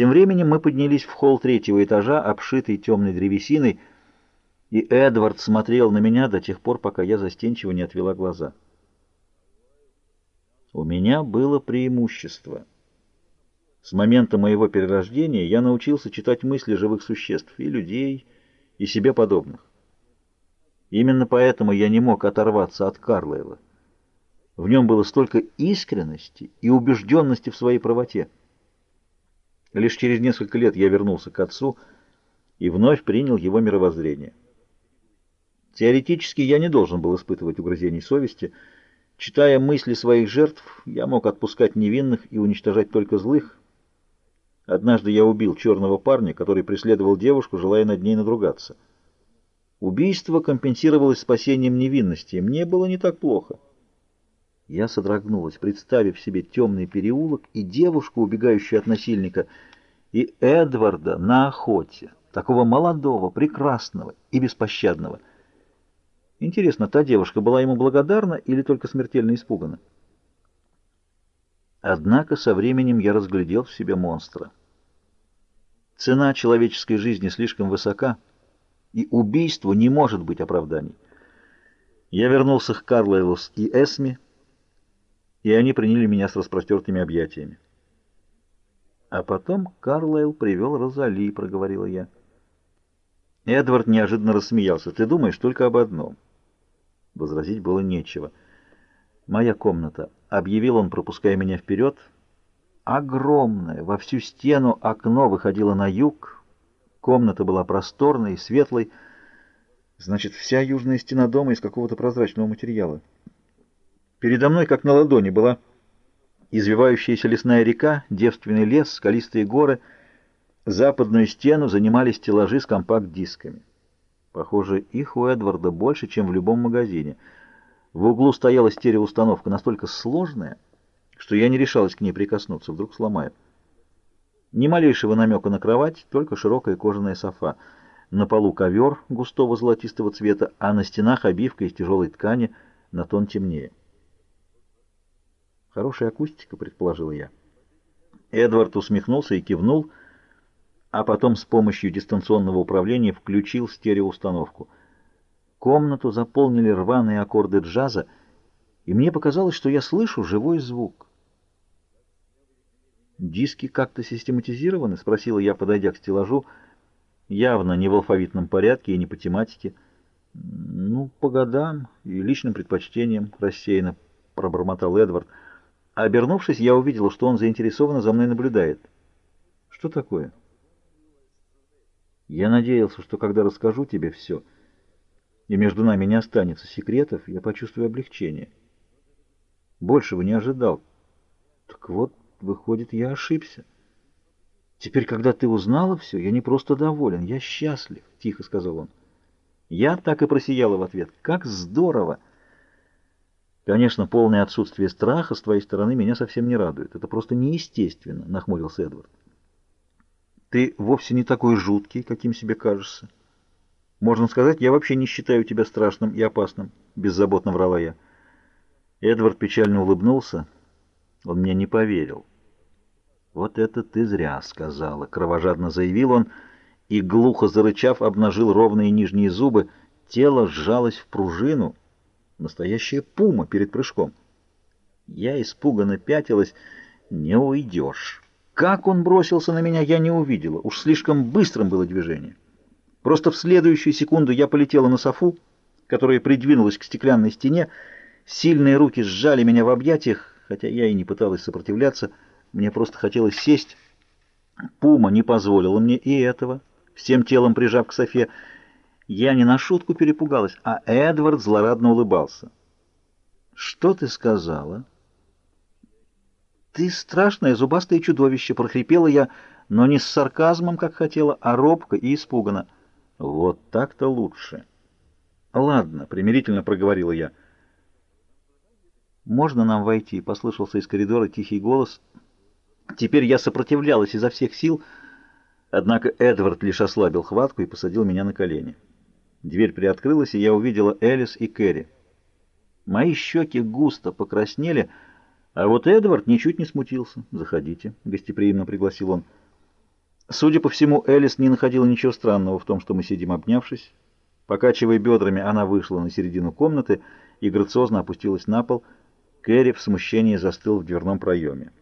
Тем временем мы поднялись в холл третьего этажа, обшитый темной древесиной, и Эдвард смотрел на меня до тех пор, пока я застенчиво не отвела глаза. У меня было преимущество. С момента моего перерождения я научился читать мысли живых существ, и людей, и себе подобных. Именно поэтому я не мог оторваться от Карлайла. В нем было столько искренности и убежденности в своей правоте. Лишь через несколько лет я вернулся к отцу и вновь принял его мировоззрение. Теоретически я не должен был испытывать угрызений совести. Читая мысли своих жертв, я мог отпускать невинных и уничтожать только злых. Однажды я убил черного парня, который преследовал девушку, желая над ней надругаться. Убийство компенсировалось спасением невинности. Мне было не так плохо. Я содрогнулась, представив себе темный переулок и девушку, убегающую от насильника, и Эдварда на охоте, такого молодого, прекрасного и беспощадного. Интересно, та девушка была ему благодарна или только смертельно испугана? Однако со временем я разглядел в себе монстра. Цена человеческой жизни слишком высока, и убийство не может быть оправданий. Я вернулся к Карлайлус и Эсми, и они приняли меня с распростертыми объятиями. А потом Карлайл привел Розали, проговорила я. Эдвард неожиданно рассмеялся. Ты думаешь только об одном. Возразить было нечего. Моя комната, объявил он, пропуская меня вперед. Огромное, во всю стену окно выходило на юг. Комната была просторной и светлой. Значит, вся южная стена дома из какого-то прозрачного материала. Передо мной, как на ладони, была извивающаяся лесная река, девственный лес, скалистые горы. Западную стену занимали стеллажи с компакт-дисками. Похоже, их у Эдварда больше, чем в любом магазине. В углу стояла стереоустановка настолько сложная, что я не решалась к ней прикоснуться, вдруг сломаю. Ни малейшего намека на кровать, только широкая кожаная софа. На полу ковер густого золотистого цвета, а на стенах обивка из тяжелой ткани на тон темнее. Хорошая акустика, предположила я. Эдвард усмехнулся и кивнул, а потом с помощью дистанционного управления включил стереоустановку. Комнату заполнили рваные аккорды джаза, и мне показалось, что я слышу живой звук. «Диски как-то систематизированы?» — спросила я, подойдя к стеллажу, явно не в алфавитном порядке и не по тематике. «Ну, по годам и личным предпочтениям», — рассеянно пробормотал Эдвард. А обернувшись, я увидела, что он заинтересованно за мной наблюдает. Что такое? Я надеялся, что когда расскажу тебе все, и между нами не останется секретов, я почувствую облегчение. Большего не ожидал. Так вот, выходит, я ошибся. Теперь, когда ты узнала все, я не просто доволен, я счастлив, — тихо сказал он. Я так и просияла в ответ. Как здорово! Конечно, полное отсутствие страха с твоей стороны меня совсем не радует. Это просто неестественно, — нахмурился Эдвард. Ты вовсе не такой жуткий, каким себе кажешься. Можно сказать, я вообще не считаю тебя страшным и опасным, — беззаботно врала я. Эдвард печально улыбнулся. Он мне не поверил. «Вот это ты зря сказала», — кровожадно заявил он, и, глухо зарычав, обнажил ровные нижние зубы. Тело сжалось в пружину — Настоящая пума перед прыжком. Я испуганно пятилась. Не уйдешь. Как он бросился на меня, я не увидела. Уж слишком быстрым было движение. Просто в следующую секунду я полетела на софу, которая придвинулась к стеклянной стене. Сильные руки сжали меня в объятиях, хотя я и не пыталась сопротивляться. Мне просто хотелось сесть. Пума не позволила мне и этого, всем телом прижав к софе. Я не на шутку перепугалась, а Эдвард злорадно улыбался. «Что ты сказала?» «Ты страшное зубастое чудовище!» — прохрипела я, но не с сарказмом, как хотела, а робко и испуганно. «Вот так-то лучше!» «Ладно», — примирительно проговорила я. «Можно нам войти?» — послышался из коридора тихий голос. Теперь я сопротивлялась изо всех сил, однако Эдвард лишь ослабил хватку и посадил меня на колени. Дверь приоткрылась, и я увидела Элис и Кэрри. Мои щеки густо покраснели, а вот Эдвард ничуть не смутился. «Заходите», — гостеприимно пригласил он. Судя по всему, Элис не находила ничего странного в том, что мы сидим обнявшись. Покачивая бедрами, она вышла на середину комнаты и грациозно опустилась на пол. Кэрри в смущении застыл в дверном проеме.